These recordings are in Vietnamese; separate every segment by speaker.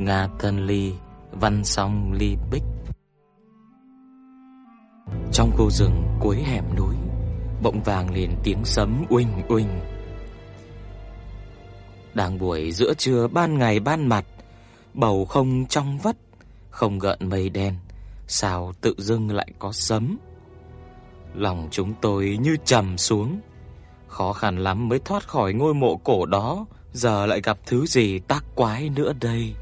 Speaker 1: Nga Thân Ly, Văn Song Ly Bích. Trong khu rừng cuối hẻm núi, Bỗng vàng lên tiếng sấm uỳnh uỳnh. Đang buổi giữa trưa ban ngày ban mặt, Bầu không trong vắt, Không gợn mây đen, Sao tự dưng lại có sấm? Lòng chúng tôi như trầm xuống, Khó khăn lắm mới thoát khỏi ngôi mộ cổ đó, Giờ lại gặp thứ gì tác quái nữa đây?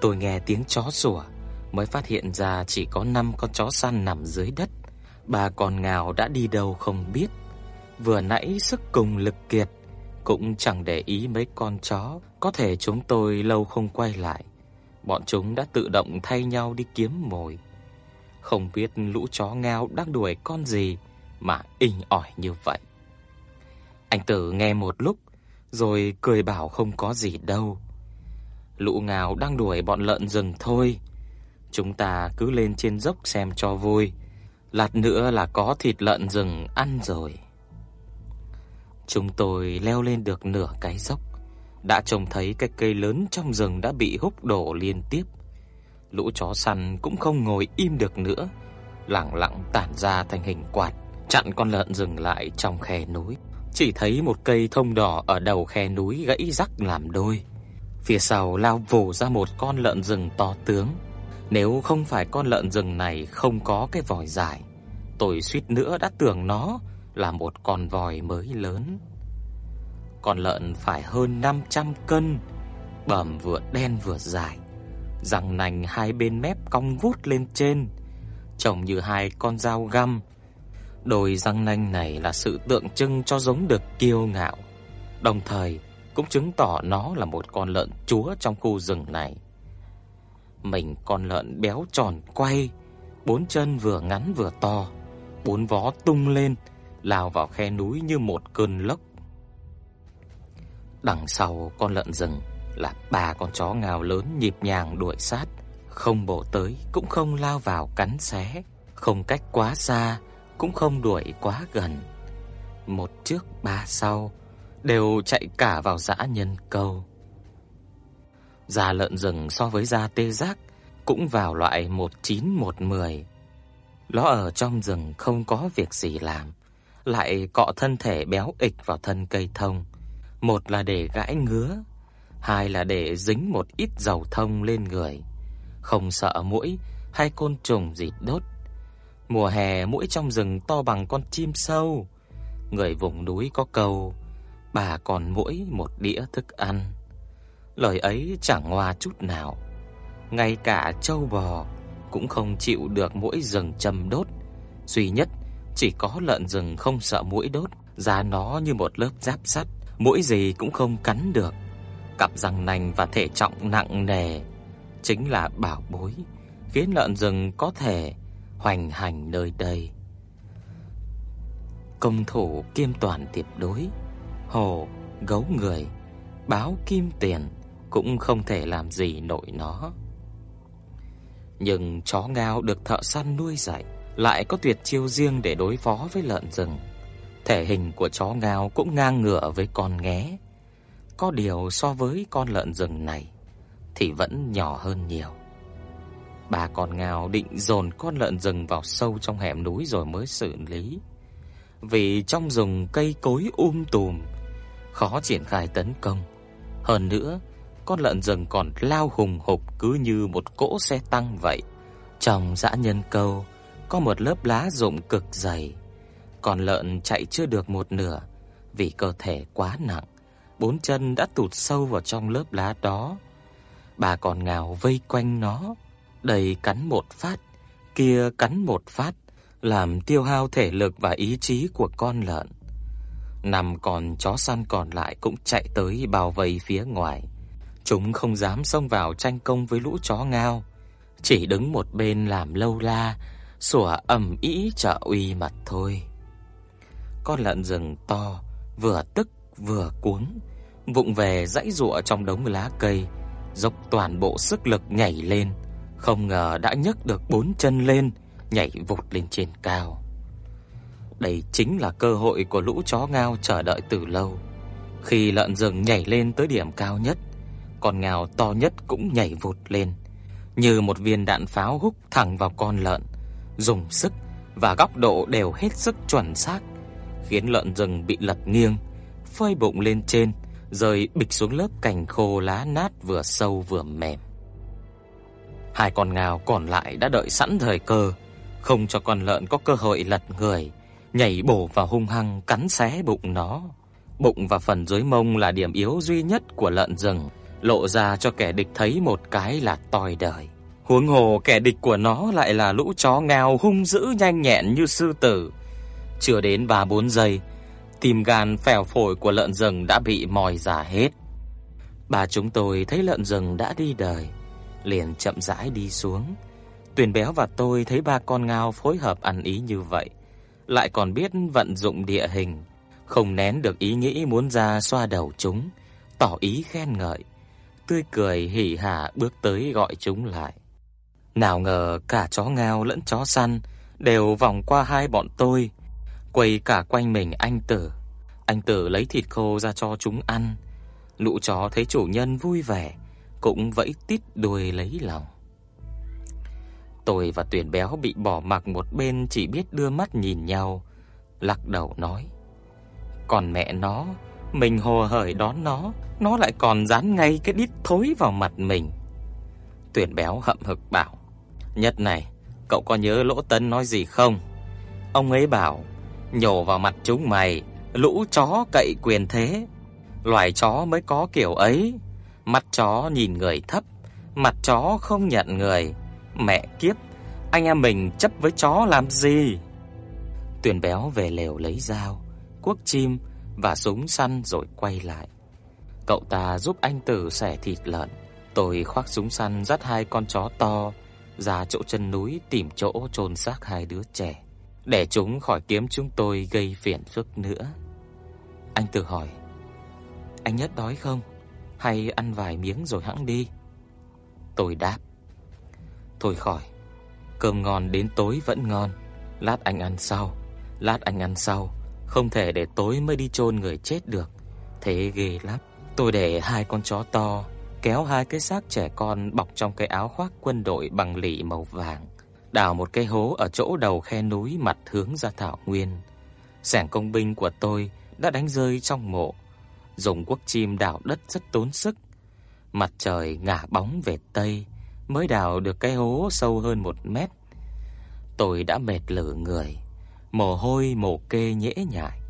Speaker 1: Tôi nghe tiếng chó sủa, Mới phát hiện ra chỉ có 5 con chó săn nằm dưới đất. Bà con ngào đã đi đâu không biết. Vừa nãy sức cùng lực kiệt, Cũng chẳng để ý mấy con chó. Có thể chúng tôi lâu không quay lại. Bọn chúng đã tự động thay nhau đi kiếm mồi. Không biết lũ chó ngao đang đuổi con gì Mà inh ỏi như vậy. Anh Tử nghe một lúc, Rồi cười bảo không có gì đâu. Lũ ngào đang đuổi bọn lợn rừng thôi. Chúng ta cứ lên trên dốc xem cho vui. Lát nữa là có thịt lợn rừng ăn rồi. Chúng tôi leo lên được nửa cái dốc. Đã trông thấy cái cây lớn trong rừng đã bị húc đổ liên tiếp. Lũ chó săn cũng không ngồi im được nữa. Lẳng lặng tản ra thành hình quạt, Chặn con lợn rừng lại trong khe núi. Chỉ thấy một cây thông đỏ ở đầu khe núi gãy rắc làm đôi. Phía sau lao vù ra một con lợn rừng to tướng. Nếu không phải con lợn rừng này không có cái vòi dài, Tôi suýt nữa đã tưởng nó là một con vòi mới lớn. Con lợn phải hơn 500 cân Bẩm vừa đen vừa dài, Răng nành hai bên mép cong vút lên trên, Trông như hai con dao găm. Đôi răng nanh này là sự tượng trưng cho giống được kiêu ngạo, Đồng thời cũng chứng tỏ nó là một con lợn chúa trong khu rừng này. Mình con lợn béo tròn quay, bốn chân vừa ngắn vừa to, bốn vó tung lên, lao vào khe núi như một cơn lốc. Đằng sau con lợn rừng là ba con chó ngào lớn nhịp nhàng đuổi sát, không bổ tới cũng không lao vào cắn xé, không cách quá xa cũng không đuổi quá gần. Một trước ba sau, đều chạy cả vào dã nhân câu. Da lợn rừng so với da tê giác cũng vào loại 1910. Nó ở trong rừng không có việc gì làm, lại cọ thân thể béo ịch vào thân cây thông. Một là để gãi ngứa, hai là để dính một ít dầu thông lên người, không sợ muỗi hay côn trùng gì đốt. Mùa hè muỗi trong rừng to bằng con chim sâu. Người vùng núi có câu bà còn mỗi một đĩa thức ăn. Lời ấy chẳng ngoa chút nào. Ngay cả trâu bò cũng không chịu được mũi rừng châm đốt. Duy nhất chỉ có lợn rừng không sợ mũi đốt, da nó như một lớp giáp sắt, mũi gì cũng không cắn được. Cặp răng nanh và thể trọng nặng nề chính là bảo bối khiến lợn rừng có thể hoành hành nơi đây. Công thủ kiêm toàn tuyệt đối hổ, gấu người, báo kim tiền cũng không thể làm gì nổi nó. Nhưng chó ngao được thợ săn nuôi dạy lại có tuyệt chiêu riêng để đối phó với lợn rừng. Thể hình của chó ngao cũng ngang ngửa với con nghé. Có điều so với con lợn rừng này thì vẫn nhỏ hơn nhiều. Bà con ngao định dồn con lợn rừng vào sâu trong hẻm núi rồi mới xử lý. Vì trong rừng cây cối um tùm, khó triển khai tấn công. Hơn nữa, con lợn rừng còn lao hùng hục cứ như một cỗ xe tăng vậy. Trong dã nhân câu có một lớp lá rụng cực dày. Con lợn chạy chưa được một nửa vì cơ thể quá nặng, bốn chân đã tụt sâu vào trong lớp lá đó. Bà còn ngào vây quanh nó, đầy cắn một phát, kia cắn một phát, làm tiêu hao thể lực và ý chí của con lợn. Năm con chó săn còn lại cũng chạy tới bao vây phía ngoài. Chúng không dám xông vào tranh công với lũ chó ngao, chỉ đứng một bên làm lâu la, sủa ầm ĩ trợ uy mặt thôi. Con lợn rừng to, vừa tức vừa cuống, vụng về dãy giụa trong đống lá cây, dốc toàn bộ sức lực nhảy lên, không ngờ đã nhấc được bốn chân lên, nhảy vụt lên trên cao. Đây chính là cơ hội của lũ chó ngao chờ đợi từ lâu. Khi lợn rừng nhảy lên tới điểm cao nhất, con ngao to nhất cũng nhảy vụt lên, như một viên đạn pháo húc thẳng vào con lợn, dùng sức và góc độ đều hết sức chuẩn xác, khiến lợn rừng bị lật nghiêng, phơi bụng lên trên, rơi bịch xuống lớp cành khô lá nát vừa sâu vừa mềm. Hai con ngao còn lại đã đợi sẵn thời cơ, không cho con lợn có cơ hội lật người, nhảy bổ vào hung hăng cắn xé bụng nó. Bụng và phần dưới mông là điểm yếu duy nhất của lợn rừng, lộ ra cho kẻ địch thấy một cái là toi đời. Huống hồ kẻ địch của nó lại là lũ chó ngao hung dữ nhanh nhẹn như sư tử. Chưa đến 3-4 giây, tim gan phèo phổi của lợn rừng đã bị mòi ra hết. Bà chúng tôi thấy lợn rừng đã đi đời, liền chậm rãi đi xuống. Tuyền béo và tôi thấy ba con ngao phối hợp ăn ý như vậy, lại còn biết vận dụng địa hình, không nén được ý nghĩ muốn ra xoa đầu chúng, tỏ ý khen ngợi, tươi cười hỉ hả bước tới gọi chúng lại. Nào ngờ cả chó ngao lẫn chó săn đều vòng qua hai bọn tôi, quay cả quanh mình anh Tử. Anh Tử lấy thịt khô ra cho chúng ăn. Lũ chó thấy chủ nhân vui vẻ, cũng vẫy tít đuôi lấy lòng. Tôi và Tuyển Béo bị bỏ mặc một bên chỉ biết đưa mắt nhìn nhau, lắc đầu nói: "Còn mẹ nó, mình hồ hởi đón nó, nó lại còn dán ngay cái đít thối vào mặt mình." Tuyển Béo hậm hực bảo: "Nhất này, cậu có nhớ Lỗ Tân nói gì không? Ông ấy bảo, nhổ vào mặt chúng mày, lũ chó cậy quyền thế, loài chó mới có kiểu ấy." Mắt chó nhìn người thấp, mặt chó không nhận người. Mẹ kiếp, anh em mình chấp với chó làm gì? Tuyền béo về lều lấy dao, cuốc chim và súng săn rồi quay lại. Cậu ta giúp anh Tử xẻ thịt lợn, tôi khoác súng săn dắt hai con chó to ra chỗ chân núi tìm chỗ chôn xác hai đứa trẻ, để chúng khỏi kiếm chúng tôi gây phiền phức nữa. Anh Tử hỏi: "Anh nhất đói không?" hay ăn vài miếng rồi hẵng đi?" Tôi đáp: "Thôi khỏi, cơm ngon đến tối vẫn ngon, lát anh ăn sau, lát anh ăn sau, không thể để tối mới đi chôn người chết được, thế ghê lắm." Tôi để hai con chó to kéo hai cái xác trẻ con bọc trong cái áo khoác quân đội bằng lụa màu vàng, đào một cái hố ở chỗ đầu khe núi mặt hướng ra thảo nguyên. Sẻng công binh của tôi đã đánh rơi trong mộ dùng quốc chim đào đất rất tốn sức. Mặt trời ngả bóng về tây mới đào được cái hố sâu hơn một mét. Tôi đã mệt lử người, mồ hôi mồ kê nhễ nhại,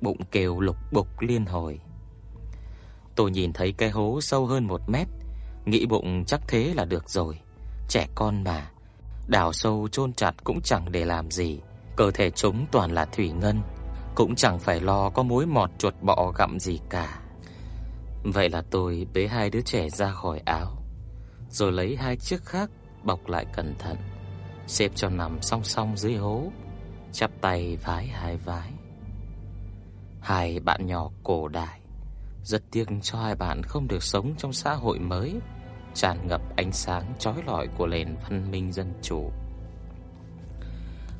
Speaker 1: bụng kêu lục bục liên hồi. Tôi nhìn thấy cái hố sâu hơn một mét, nghĩ bụng chắc thế là được rồi. Trẻ con mà, đào sâu chôn chặt cũng chẳng để làm gì, cơ thể chúng toàn là thủy ngân cũng chẳng phải lo có mối mọt chuột bọ gặm gì cả. Vậy là tôi bế hai đứa trẻ ra khỏi áo, rồi lấy hai chiếc khác bọc lại cẩn thận, xếp cho nằm song song dưới hố, chắp tay vái hai vái. Hai bạn nhỏ cổ đại, rất tiếc cho hai bạn không được sống trong xã hội mới tràn ngập ánh sáng chói lọi của nền văn minh dân chủ.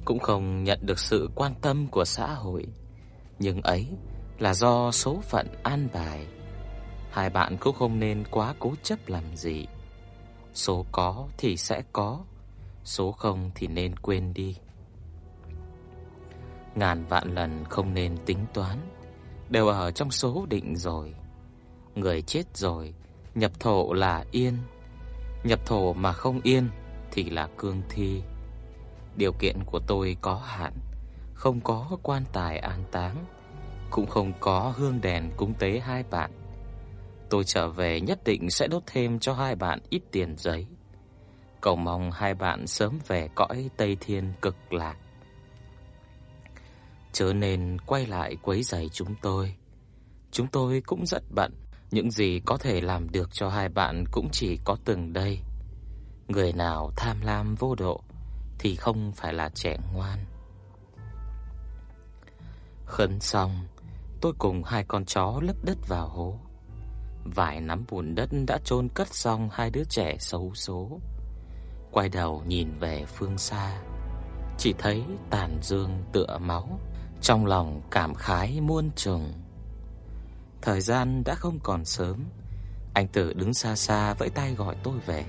Speaker 1: Cũng không nhận được sự quan tâm của xã hội nhưng ấy là do số phận an bài. Hai bạn cũng không nên quá cố chấp làm gì. Số có thì sẽ có, số không thì nên quên đi. Ngàn vạn lần không nên tính toán, đều ở trong số định rồi. Người chết rồi, nhập thổ là yên, nhập thổ mà không yên thì là cương thi. Điều kiện của tôi có hạn, không có quan tài an táng, cũng không có hương đèn cúng tế hai bạn. Tôi trở về nhất định sẽ đốt thêm cho hai bạn ít tiền giấy. Cầu mong hai bạn sớm về cõi Tây Thiên cực lạc. Chớ nên quay lại quấy rầy chúng tôi. Chúng tôi cũng rất bận Những gì có thể làm được cho hai bạn cũng chỉ có từng đây. Người nào tham lam vô độ thì không phải là trẻ ngoan. Khấn xong, tôi cùng hai con chó lấp đất vào hố. Vài nắm bùn đất đã chôn cất xong hai đứa trẻ xấu số. Quay đầu nhìn về phương xa, chỉ thấy tàn dương tựa máu, trong lòng cảm khái muôn trùng. Thời gian đã không còn sớm, anh Tử đứng xa xa vẫy tay gọi tôi về.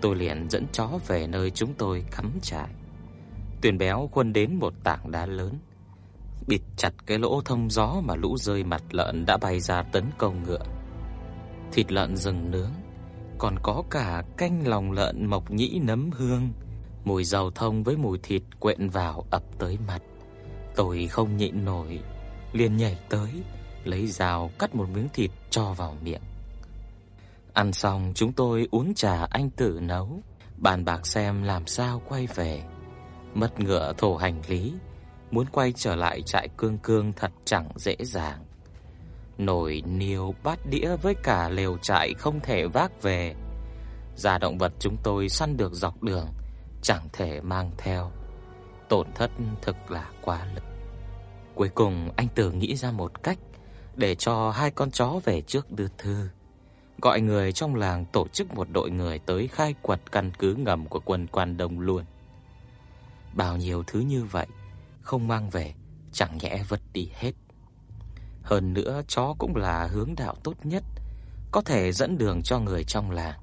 Speaker 1: Tôi liền dẫn chó về nơi chúng tôi cắm trại. Tuyền béo quân đến một tảng đá lớn, bịt chặt cái lỗ thông gió mà lũ rơi mặt lợn đã bay ra tấn công ngựa. Thịt lợn rừng nướng, còn có cả canh lòng lợn mộc nhĩ nấm hương, mùi dầu thông với mùi thịt quện vào ập tới mặt. Tôi không nhịn nổi, liền nhảy tới, lấy dao cắt một miếng thịt cho vào miệng. Ăn xong chúng tôi uống trà anh tự nấu, bàn bạc xem làm sao quay về. Mất ngựa thổ hành lý, muốn quay trở lại trại cương cương thật chẳng dễ dàng. Nồi niêu bát đĩa với cả lều trại không thể vác về. Gia động vật chúng tôi săn được dọc đường, chẳng thể mang theo. Tổn thất thực là quá lớn. Cuối cùng, anh Tử nghĩ ra một cách để cho hai con chó về trước đưa thư. Gọi người trong làng tổ chức một đội người tới khai quật căn cứ ngầm của quân quan Đông luôn. Bao nhiêu thứ như vậy, không mang về, chẳng nhẽ vứt đi hết. Hơn nữa chó cũng là hướng đạo tốt nhất, có thể dẫn đường cho người trong làng.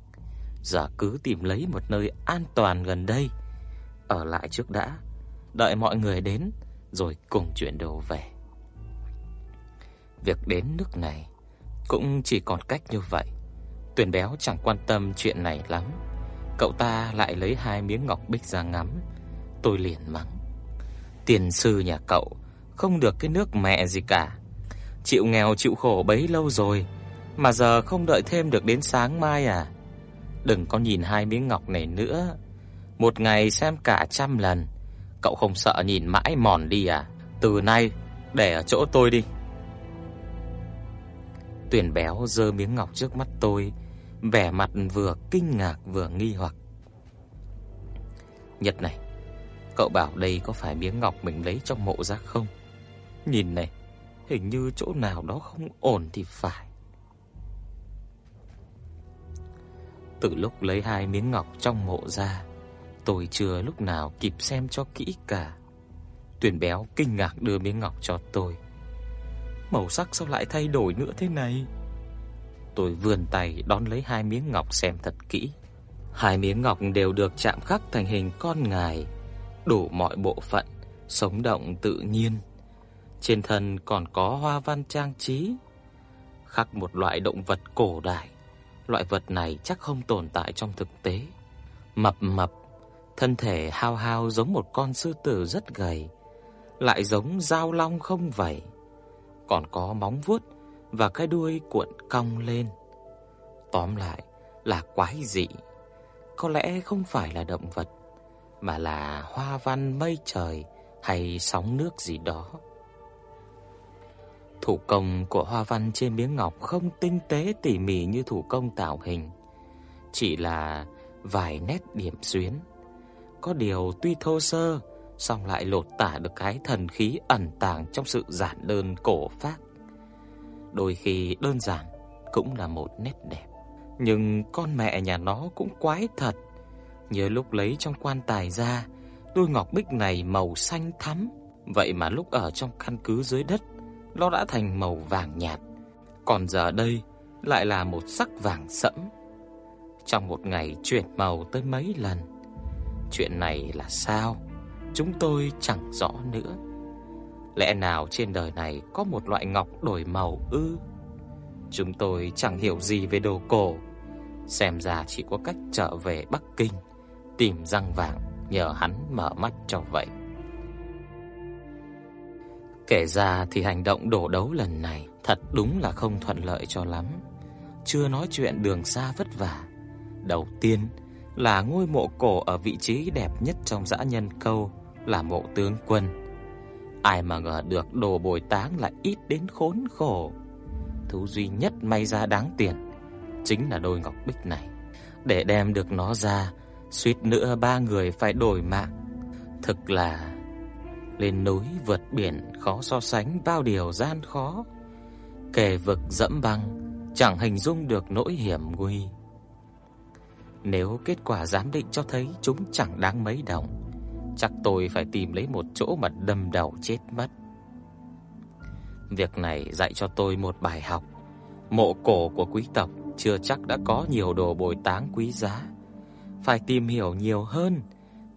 Speaker 1: Giờ cứ tìm lấy một nơi an toàn gần đây, ở lại trước đã, đợi mọi người đến rồi cùng chuyển đồ về. Việc đến nước này cũng chỉ còn cách như vậy. Tuyền béo chẳng quan tâm chuyện này lắm. Cậu ta lại lấy hai miếng ngọc bích ra ngắm. Tôi liền mắng. Tiền sư nhà cậu không được cái nước mẹ gì cả. Chịu nghèo chịu khổ bấy lâu rồi mà giờ không đợi thêm được đến sáng mai à? Đừng có nhìn hai miếng ngọc này nữa. Một ngày xem cả trăm lần, cậu không sợ nhìn mãi mòn đi à? Từ nay để ở chỗ tôi đi. Tuyển béo giơ miếng ngọc trước mắt tôi, vẻ mặt vừa kinh ngạc vừa nghi hoặc. Nhật này, cậu bảo đây có phải miếng ngọc mình lấy trong mộ ra không? Nhìn này, hình như chỗ nào đó không ổn thì phải. Từ lúc lấy hai miếng ngọc trong mộ ra, tôi chưa lúc nào kịp xem cho kỹ cả. Tuyển béo kinh ngạc đưa miếng ngọc cho tôi. Màu sắc sao lại thay đổi nữa thế này? Tôi vươn tay đón lấy hai miếng ngọc xem thật kỹ. Hai miếng ngọc đều được chạm khắc thành hình con ngài, đủ mọi bộ phận, sống động tự nhiên. Trên thân còn có hoa văn trang trí, khắc một loại động vật cổ đại. Loại vật này chắc không tồn tại trong thực tế. Mập mập, thân thể hao hao giống một con sư tử rất gầy, lại giống dao long không vậy còn có móng vuốt và cái đuôi cuộn cong lên. Tóm lại là quái dị. Có lẽ không phải là động vật mà là hoa văn mây trời hay sóng nước gì đó. Thủ công của hoa văn trên miếng ngọc không tinh tế tỉ mỉ như thủ công tạo hình, chỉ là vài nét điểm xuyến. Có điều tuy thô sơ song lại lột tả được cái thần khí ẩn tàng trong sự giản đơn cổ phác. Đôi khi đơn giản cũng là một nét đẹp, nhưng con mẹ nhà nó cũng quái thật. Nhớ lúc lấy trong quan tài ra, đôi ngọc bích này màu xanh thắm, vậy mà lúc ở trong căn cứ dưới đất, nó đã thành màu vàng nhạt, còn giờ đây lại là một sắc vàng sẫm. Trong một ngày chuyển màu tới mấy lần. Chuyện này là sao? chúng tôi chẳng rõ nữa. Lẽ nào trên đời này có một loại ngọc đổi màu ư? Chúng tôi chẳng hiểu gì về đồ cổ, xem ra chỉ có cách trở về Bắc Kinh tìm răng vàng nhờ hắn mở mắt cho vậy. Kể ra thì hành động đổ đấu lần này thật đúng là không thuận lợi cho lắm. Chưa nói chuyện đường xa vất vả. Đầu tiên là ngôi mộ cổ ở vị trí đẹp nhất trong dã nhân câu là mộ tướng quân. Ai mà ngờ được đồ bồi táng lại ít đến khốn khổ. Thứ duy nhất may ra đáng tiền chính là đôi ngọc bích này. Để đem được nó ra, suýt nữa ba người phải đổi mạng. Thực là lên núi vượt biển khó so sánh bao điều gian khó. Kề vực dẫm băng, chẳng hình dung được nỗi hiểm nguy. Nếu kết quả giám định cho thấy chúng chẳng đáng mấy đồng, chắc tôi phải tìm lấy một chỗ mà đâm đầu chết mất. Việc này dạy cho tôi một bài học. Mộ cổ của quý tộc chưa chắc đã có nhiều đồ bồi táng quý giá. Phải tìm hiểu nhiều hơn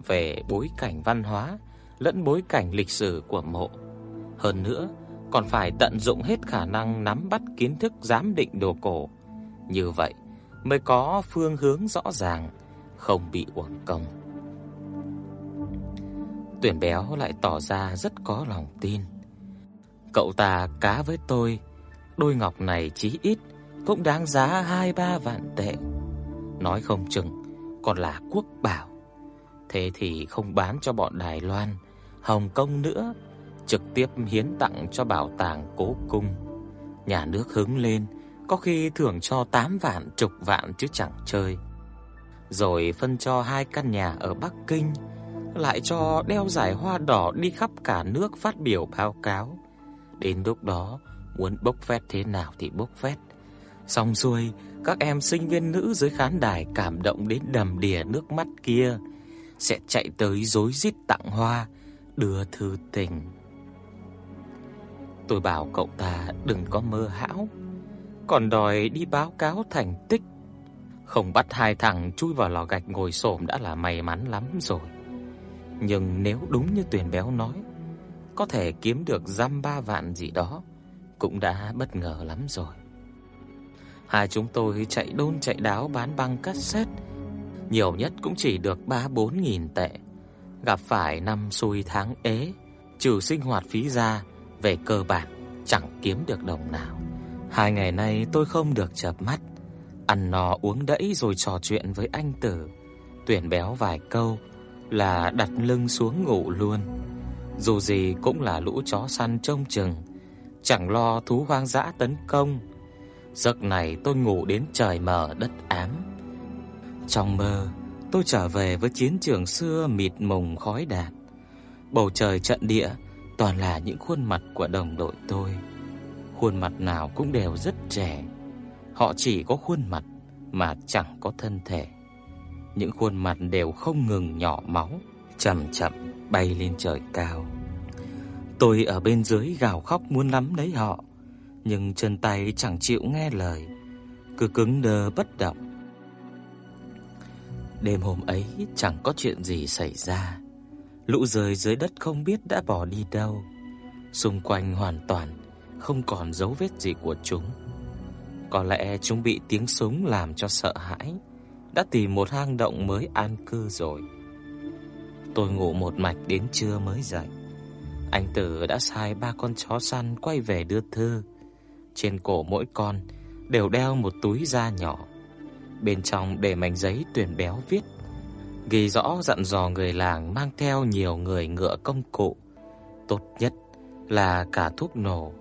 Speaker 1: về bối cảnh văn hóa lẫn bối cảnh lịch sử của mộ. Hơn nữa, còn phải tận dụng hết khả năng nắm bắt kiến thức giám định đồ cổ. Như vậy mới có phương hướng rõ ràng, không bị uổng công. Tuyển béo lại tỏ ra rất có lòng tin. Cậu ta cá với tôi, đôi ngọc này chí ít cũng đáng giá hai ba vạn tệ. Nói không chừng còn là quốc bảo. Thế thì không bán cho bọn Đài Loan, Hồng Kông nữa, trực tiếp hiến tặng cho bảo tàng Cố cung. Nhà nước hứng lên, có khi thưởng cho 8 vạn, chục vạn chứ chẳng chơi. Rồi phân cho hai căn nhà ở Bắc Kinh, lại cho đeo giải hoa đỏ đi khắp cả nước phát biểu báo cáo. Đến lúc đó, muốn bốc phét thế nào thì bốc phét. Xong xuôi, các em sinh viên nữ dưới khán đài cảm động đến đầm đìa nước mắt kia sẽ chạy tới rối rít tặng hoa, đưa thư tình. Tôi bảo cậu ta đừng có mơ hão, còn đòi đi báo cáo thành tích. Không bắt hai thằng chui vào lò gạch ngồi xổm đã là may mắn lắm rồi. Nhưng nếu đúng như Tuyền Béo nói, có thể kiếm được răm ba vạn gì đó cũng đã bất ngờ lắm rồi. Hai chúng tôi chạy đôn chạy đáo bán băng cassette, nhiều nhất cũng chỉ được 3-4 nghìn tệ. Gặp phải năm xui tháng ế, trừ sinh hoạt phí ra, về cơ bản chẳng kiếm được đồng nào. Hai ngày nay tôi không được chợp mắt, ăn no uống đẫy rồi trò chuyện với anh Tử, tuyển béo vài câu là đặt lưng xuống ngủ luôn. Dù gì cũng là lũ chó săn trông chừng, chẳng lo thú hoang dã tấn công. Giấc này tôi ngủ đến trời mờ đất ám. Trong mơ, tôi trở về với chiến trường xưa mịt mùng khói đạn. Bầu trời trận địa toàn là những khuôn mặt của đồng đội tôi. Khuôn mặt nào cũng đều rất trẻ. Họ chỉ có khuôn mặt mà chẳng có thân thể. Những khuôn mặt đều không ngừng nhỏ máu, chậm chậm bay lên trời cao. Tôi ở bên dưới gào khóc muốn nắm lấy họ, nhưng chân tay chẳng chịu nghe lời, cứ cứng đờ bất động. Đêm hôm ấy chẳng có chuyện gì xảy ra. Lũ rơi dưới đất không biết đã bỏ đi đâu. Xung quanh hoàn toàn không còn dấu vết gì của chúng. Có lẽ chúng bị tiếng súng làm cho sợ hãi, đã tìm một hang động mới an cư rồi. Tôi ngủ một mạch đến trưa mới dậy. Anh Tử đã sai ba con chó săn quay về đưa thư. Trên cổ mỗi con đều đeo một túi da nhỏ. Bên trong để mảnh giấy tuyển béo viết ghi rõ dặn dò người làng mang theo nhiều người ngựa công cụ, tốt nhất là cả thuốc nổ,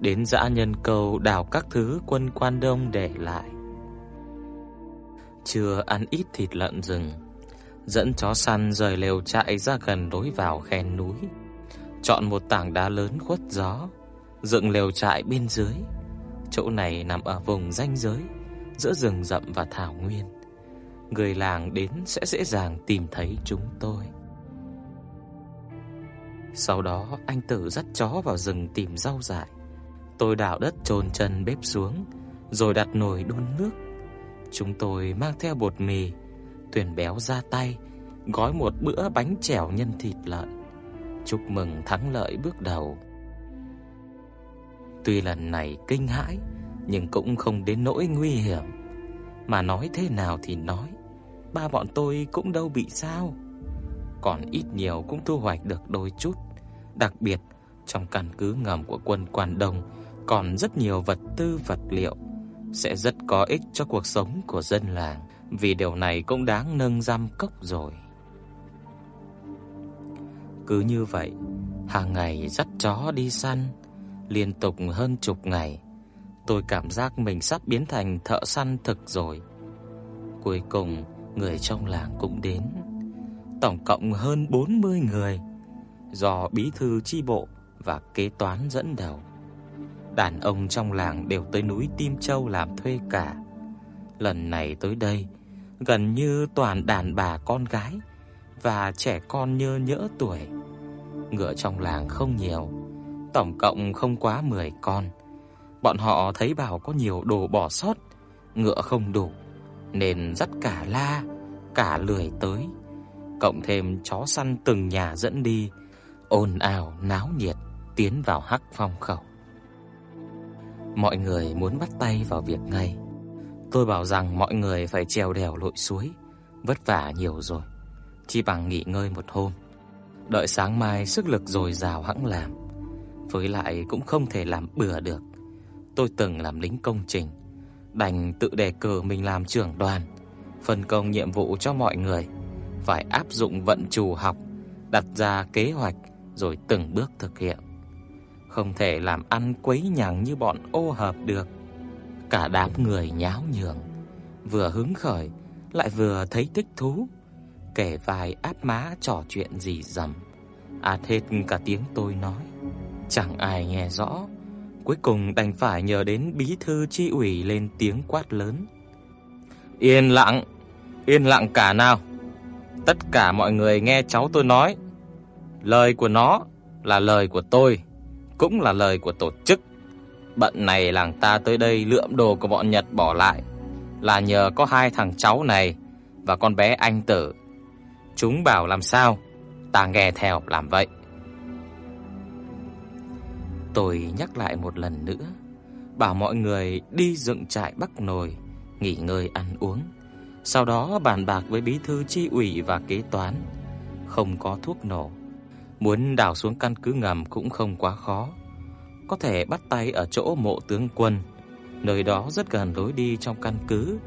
Speaker 1: đến dã nhân câu đào các thứ quân quan đông để lại. Chưa ăn ít thịt lợn rừng, dẫn chó săn rời lều trại ra gần đối vào khe núi, chọn một tảng đá lớn khuất gió, dựng lều trại bên dưới. Chỗ này nằm ở vùng ranh giới giữa rừng rậm và thảo nguyên người làng đến sẽ dễ dàng tìm thấy chúng tôi. Sau đó anh tự dắt chó vào rừng tìm rau dại. Tôi đào đất chôn chân bếp xuống, rồi đặt nồi đun nước. Chúng tôi mang theo bột mì, tuyển béo ra tay, gói một bữa bánh chèo nhân thịt lợn. Chúc mừng thắng lợi bước đầu. Tuy lần này kinh hãi, nhưng cũng không đến nỗi nguy hiểm. Mà nói thế nào thì nói, ba bọn tôi cũng đâu bị sao. Còn ít nhiều cũng thu hoạch được đôi chút. Đặc biệt, trong căn cứ ngầm của quân Quan Đông còn rất nhiều vật tư vật liệu sẽ rất có ích cho cuộc sống của dân làng, vì điều này cũng đáng nâng giam cốc rồi. Cứ như vậy, hàng ngày dắt chó đi săn, liên tục hơn chục ngày, Tôi cảm giác mình sắp biến thành thợ săn thực rồi. Cuối cùng, người trong làng cũng đến. Tổng cộng hơn 40 người, do bí thư chi bộ và kế toán dẫn đầu. Đàn ông trong làng đều tới núi Tim Châu làm thuê cả. Lần này tới đây, gần như toàn đàn bà con gái và trẻ con nhơ nhỡ tuổi. Ngựa trong làng không nhiều, tổng cộng không quá 10 con. Bọn họ thấy bảo có nhiều đồ bỏ sót, ngựa không đủ nên dắt cả la, cả lười tới. Cộng thêm chó săn từng nhà dẫn đi, ồn ào náo nhiệt tiến vào Hắc Phong khẩu. Mọi người muốn bắt tay vào việc ngay. Tôi bảo rằng mọi người phải trèo đèo lội suối, vất vả nhiều rồi, chỉ bằng nghỉ ngơi một hôm. Đợi sáng mai sức lực dồi dào hẵng làm. Với lại cũng không thể làm bừa được. Tôi từng làm lính công trình, đành tự đề cử mình làm trưởng đoàn, phân công nhiệm vụ cho mọi người, phải áp dụng vận chủ học, đặt ra kế hoạch rồi từng bước thực hiện. Không thể làm ăn quấy nhằng như bọn ô hợp được. Cả đám người nháo nhường, vừa hứng khởi lại vừa thấy thích thú, kể vài áp má trò chuyện gì dầm. Át hết cả tiếng tôi nói, chẳng ai nghe rõ. Cuối cùng đành phải nhờ đến bí thư chi ủy lên tiếng quát lớn. Yên lặng, yên lặng cả nào. Tất cả mọi người nghe cháu tôi nói. Lời của nó là lời của tôi, cũng là lời của tổ chức. Bận này làng ta tới đây lượm đồ của bọn Nhật bỏ lại là nhờ có hai thằng cháu này và con bé anh tử. Chúng bảo làm sao, ta nghe theo làm vậy. Tôi nhắc lại một lần nữa, bảo mọi người đi dựng trại bắc nồi, nghỉ ngơi ăn uống. Sau đó bàn bạc với bí thư chi ủy và kế toán, không có thuốc nổ. Muốn đào xuống căn cứ ngầm cũng không quá khó. Có thể bắt tay ở chỗ mộ tướng quân, nơi đó rất gần lối đi trong căn cứ.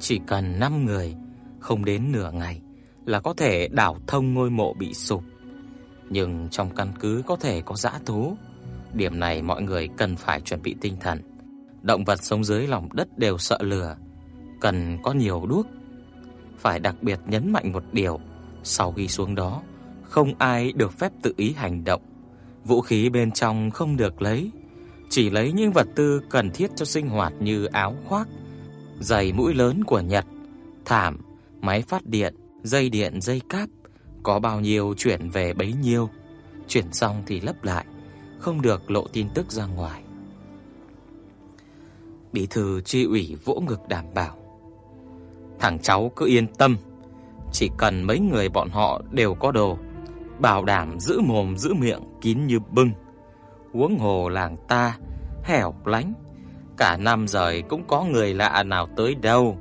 Speaker 1: Chỉ cần 5 người, không đến nửa ngày là có thể đào thông ngôi mộ bị sụp. Nhưng trong căn cứ có thể có dã thú, Điểm này mọi người cần phải chuẩn bị tinh thần. Động vật sống dưới lòng đất đều sợ lửa, cần có nhiều đuốc. Phải đặc biệt nhấn mạnh một điều, sau khi xuống đó, không ai được phép tự ý hành động. Vũ khí bên trong không được lấy, chỉ lấy những vật tư cần thiết cho sinh hoạt như áo khoác, giày mũi lớn của Nhật, thảm, máy phát điện, dây điện, dây cáp, có bao nhiêu chuyển về bấy nhiêu, chuyển xong thì lấp lại không được lộ tin tức ra ngoài. Bí thư tri ủy vỗ ngực đảm bảo. Thằng cháu cứ yên tâm, chỉ cần mấy người bọn họ đều có đồ, bảo đảm giữ mồm giữ miệng kín như bưng. Huống hồ làng ta hẻo lánh, cả năm rồi cũng có người lạ nào tới đâu.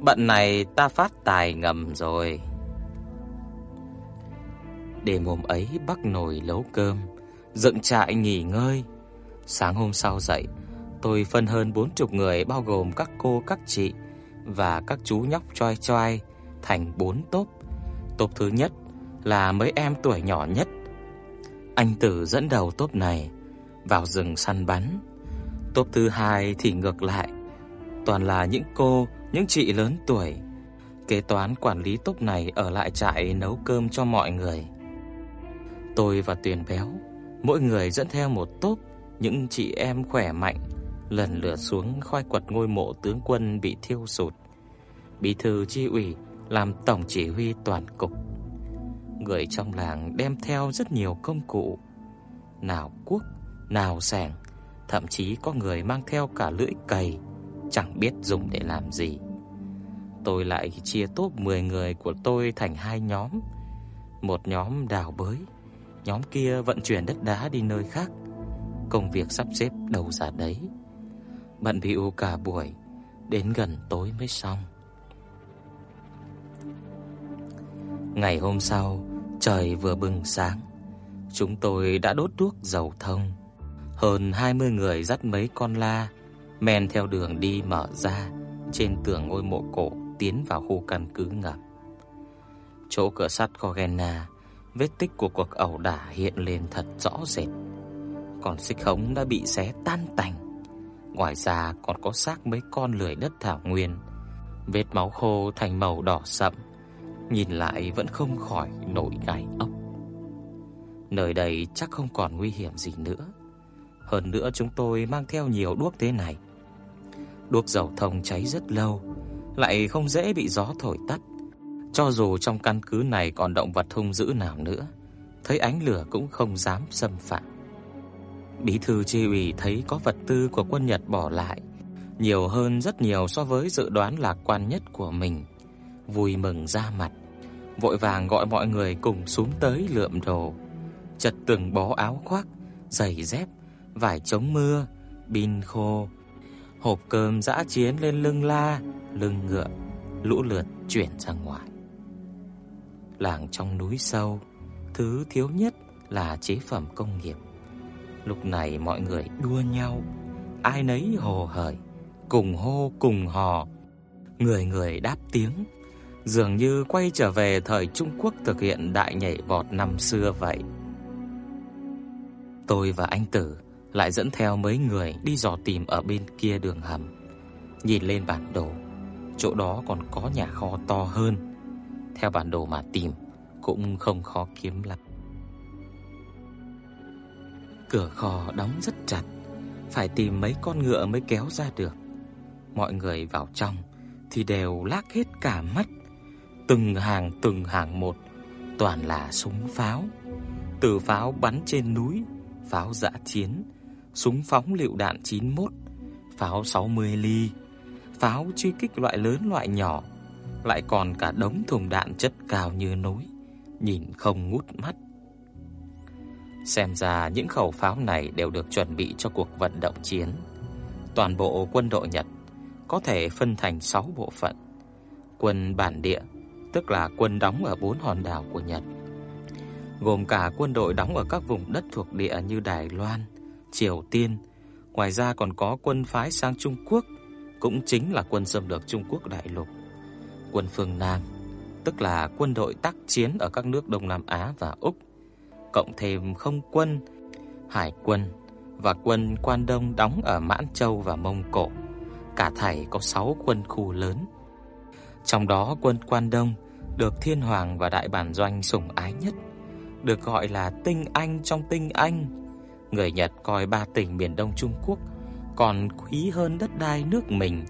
Speaker 1: Bận này ta phát tài ngầm rồi. Đêm hôm ấy bắt nồi nấu cơm, dựng trại nghỉ ngơi. Sáng hôm sau dậy, tôi phân hơn bốn chục người bao gồm các cô các chị và các chú nhóc choi choi thành bốn tốp. Tốp thứ nhất là mấy em tuổi nhỏ nhất. Anh Tử dẫn đầu tốp này vào rừng săn bắn. Tốp thứ hai thì ngược lại, toàn là những cô, những chị lớn tuổi. Kế toán quản lý tốp này ở lại trại nấu cơm cho mọi người. Tôi và Tuyền Béo mỗi người dẫn theo một tốp những chị em khỏe mạnh, lần lượt xuống khai quật ngôi mộ tướng quân bị thiêu sụt. Bí thư chi ủy làm tổng chỉ huy toàn cục. Người trong làng đem theo rất nhiều công cụ, nào cuốc, nào xẻng, thậm chí có người mang theo cả lưỡi cày, chẳng biết dùng để làm gì. Tôi lại chia tốp 10 người của tôi thành hai nhóm. Một nhóm đào bới, nhóm kia vận chuyển đất đá đi nơi khác. Công việc sắp xếp đầu ra đấy. Bận bịu cả buổi, đến gần tối mới xong. Ngày hôm sau, trời vừa bừng sáng, chúng tôi đã đốt đuốc dầu thông. Hơn 20 người dắt mấy con la men theo đường đi mở ra trên tường ngôi mộ cổ tiến vào khu căn cứ ngầm. Chỗ cửa sắt Kogena Vết tích của cuộc ẩu đả hiện lên thật rõ rệt. Còn xích hống đã bị xé tan tành. Ngoài ra còn có xác mấy con lười đất thảo nguyên, vết máu khô thành màu đỏ sậm, nhìn lại vẫn không khỏi nổi gai ốc. Nơi đây chắc không còn nguy hiểm gì nữa. Hơn nữa chúng tôi mang theo nhiều đuốc thế này. Đuốc dầu thông cháy rất lâu, lại không dễ bị gió thổi tắt. Cho dù trong căn cứ này còn động vật hung dữ nào nữa, thấy ánh lửa cũng không dám xâm phạm. Bí thư chi ủy thấy có vật tư của quân Nhật bỏ lại, nhiều hơn rất nhiều so với dự đoán lạc quan nhất của mình. Vui mừng ra mặt, vội vàng gọi mọi người cùng xuống tới lượm đồ, chật từng bó áo khoác, giày dép, vải chống mưa, pin khô, hộp cơm dã chiến lên lưng la, lưng ngựa, lũ lượt chuyển ra ngoài. Làng trong núi sâu, thứ thiếu nhất là chế phẩm công nghiệp. Lúc này mọi người đua nhau, ai nấy hồ hởi, cùng hô cùng hò, người người đáp tiếng, dường như quay trở về thời Trung Quốc thực hiện đại nhảy vọt năm xưa vậy. Tôi và anh Tử lại dẫn theo mấy người đi dò tìm ở bên kia đường hầm. Nhìn lên bản đồ, chỗ đó còn có nhà kho to hơn. Theo bản đồ mà tìm cũng không khó kiếm lắm. Cửa kho đóng rất chặt, phải tìm mấy con ngựa mới kéo ra được. Mọi người vào trong thì đều lác hết cả mắt, từng hàng từng hàng một toàn là súng pháo. Từ pháo bắn trên núi, pháo dã chiến, súng phóng lựu đạn 91, pháo 60 ly, pháo truy kích loại lớn loại nhỏ, lại còn cả đống thùng đạn chất cao như núi, nhìn không ngút mắt. Xem ra những khẩu pháo này đều được chuẩn bị cho cuộc vận động chiến. Toàn bộ quân đội Nhật có thể phân thành 6 bộ phận. Quân bản địa, tức là quân đóng ở bốn hòn đảo của Nhật, gồm cả quân đội đóng ở các vùng đất thuộc địa như Đài Loan, Triều Tiên, ngoài ra còn có quân phái sang Trung Quốc, cũng chính là quân xâm lược Trung Quốc đại lục. Quân phương Nam, tức là quân đội tác chiến ở các nước Đông Nam Á và Úc, cộng thêm không quân, hải quân và quân quan đông đóng ở Mãn Châu và Mông Cổ. Cả thảy có 6 quân khu lớn. Trong đó quân quan đông được Thiên Hoàng và Đại Bản Doanh sủng ái nhất, được gọi là tinh anh trong tinh anh người Nhật coi ba tỉnh miền Đông Trung Quốc còn quý hơn đất đai nước mình,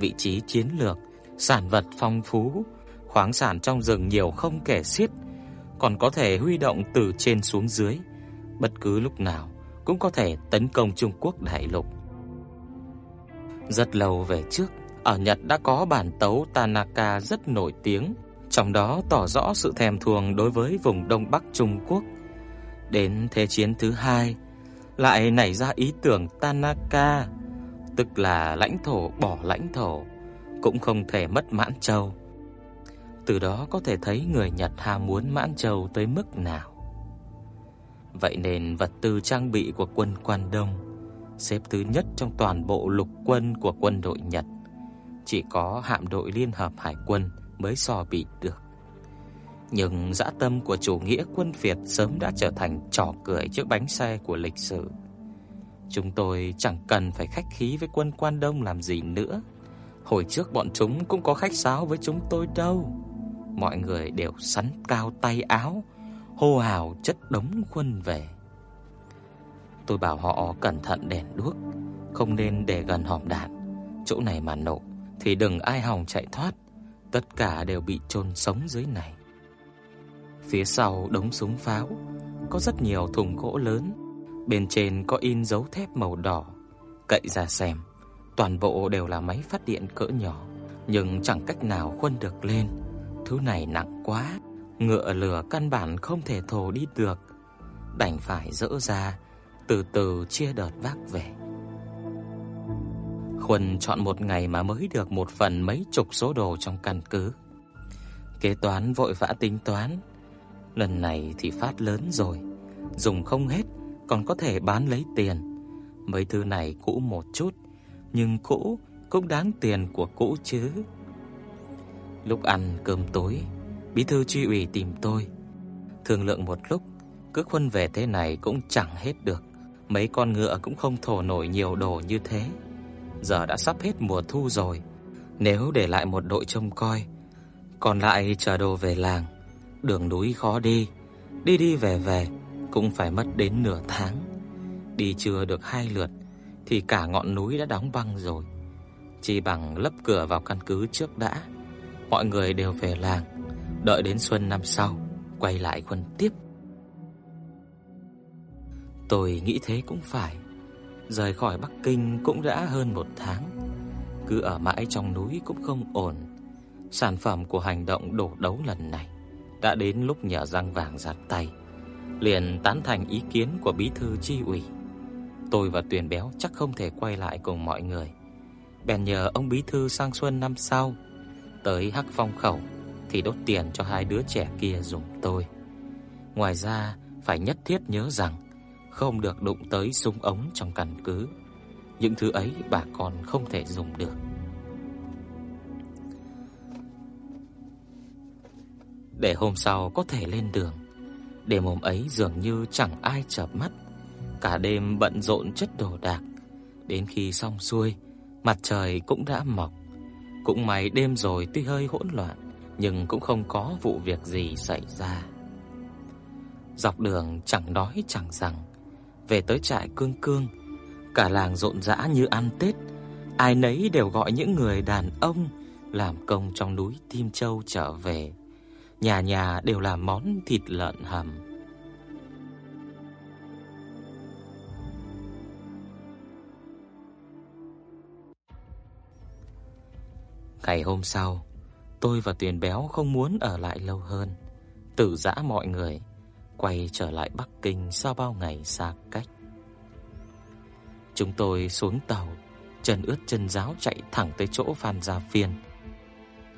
Speaker 1: vị trí chiến lược, sản vật phong phú, khoáng sản trong rừng nhiều không kể xiết, còn có thể huy động từ trên xuống dưới, bất cứ lúc nào cũng có thể tấn công Trung Quốc đại lục. Rất lâu về trước, ở Nhật đã có bản tấu Tanaka rất nổi tiếng, trong đó tỏ rõ sự thèm thuồng đối với vùng Đông Bắc Trung Quốc. Đến thế chiến thứ hai, lại nảy ra ý tưởng Tanaka, tức là lãnh thổ bỏ lãnh thổ, cũng không thể mất Mãn Châu. Từ đó có thể thấy người Nhật ham muốn Mãn Châu tới mức nào. Vậy nên vật tư trang bị của quân Quan Đông, xếp thứ nhất trong toàn bộ lục quân của quân đội Nhật. Chỉ có hạm đội Liên hợp Hải quân mới so bị được. Nhưng dã tâm của chủ nghĩa quân Việt sớm đã trở thành trò cười trước bánh xe của lịch sử. Chúng tôi chẳng cần phải khách khí với quân quan đông làm gì nữa. Hồi trước bọn chúng cũng có khách sáo với chúng tôi đâu. Mọi người đều sắn cao tay áo, hô hào chất đống quân về. Tôi bảo họ cẩn thận đèn đuốc, không nên để gần hòm đạn. Chỗ này mà nổ thì đừng ai hòng chạy thoát, tất cả đều bị chôn sống dưới này. Phía sau đống súng pháo có rất nhiều thùng gỗ lớn, bên trên có in dấu thép màu đỏ. Cậy ra xem, toàn bộ đều là máy phát điện cỡ nhỏ, nhưng chẳng cách nào khuân được lên. Thứ này nặng quá, ngựa lửa căn bản không thể thồ đi được, đành phải dỡ ra, từ từ chia đợt vác về. Khuân chọn một ngày mà mới được một phần mấy chục số đồ trong căn cứ. Kế toán vội vã tính toán, Lần này thì phát lớn rồi, dùng không hết còn có thể bán lấy tiền. Mấy thứ này cũ một chút, nhưng cũ cũng đáng tiền của cũ chứ. Lúc ăn cơm tối, bí thư truy ủy tìm tôi, thương lượng một lúc, cứ khuân về thế này cũng chẳng hết được. Mấy con ngựa cũng không thổ nổi nhiều đồ như thế. Giờ đã sắp hết mùa thu rồi, nếu để lại một đội trông coi, còn lại chờ đồ về làng, đường núi khó đi, đi đi về về cũng phải mất đến nửa tháng. Đi chưa được hai lượt thì cả ngọn núi đã đóng băng rồi. Chỉ bằng lấp cửa vào căn cứ trước đã. Mọi người đều về làng, đợi đến xuân năm sau quay lại quân tiếp. Tôi nghĩ thế cũng phải. Rời khỏi Bắc Kinh cũng đã hơn một tháng. Cứ ở mãi trong núi cũng không ổn. Sản phẩm của hành động đổ đấu lần này đã đến lúc nhờ răng vàng giặt tay. Liền tán thành ý kiến của bí thư chi ủy. Tôi và Tuyền Béo chắc không thể quay lại cùng mọi người. Bèn nhờ ông bí thư sang xuân năm sau tới Hắc Phong khẩu thì đốt tiền cho hai đứa trẻ kia dùng tôi. Ngoài ra, phải nhất thiết nhớ rằng không được đụng tới súng ống trong căn cứ. Những thứ ấy bà con không thể dùng được. Để hôm sau có thể lên đường. Đêm hôm ấy dường như chẳng ai chợp mắt, cả đêm bận rộn chất đồ đạc. Đến khi xong xuôi, mặt trời cũng đã mọc. Cũng may đêm rồi tuy hơi hỗn loạn, nhưng cũng không có vụ việc gì xảy ra. Dọc đường chẳng nói chẳng rằng, về tới trại Cương Cương, cả làng rộn rã như ăn Tết, ai nấy đều gọi những người đàn ông làm công trong núi Tim Châu trở về. Nhà nhà đều làm món thịt lợn hầm. Ngày hôm sau, tôi và Tuyền Béo không muốn ở lại lâu hơn, tự dã mọi người quay trở lại Bắc Kinh sau bao ngày xa cách. Chúng tôi xuống tàu, chân ướt chân ráo chạy thẳng tới chỗ Phan Gia Phiên.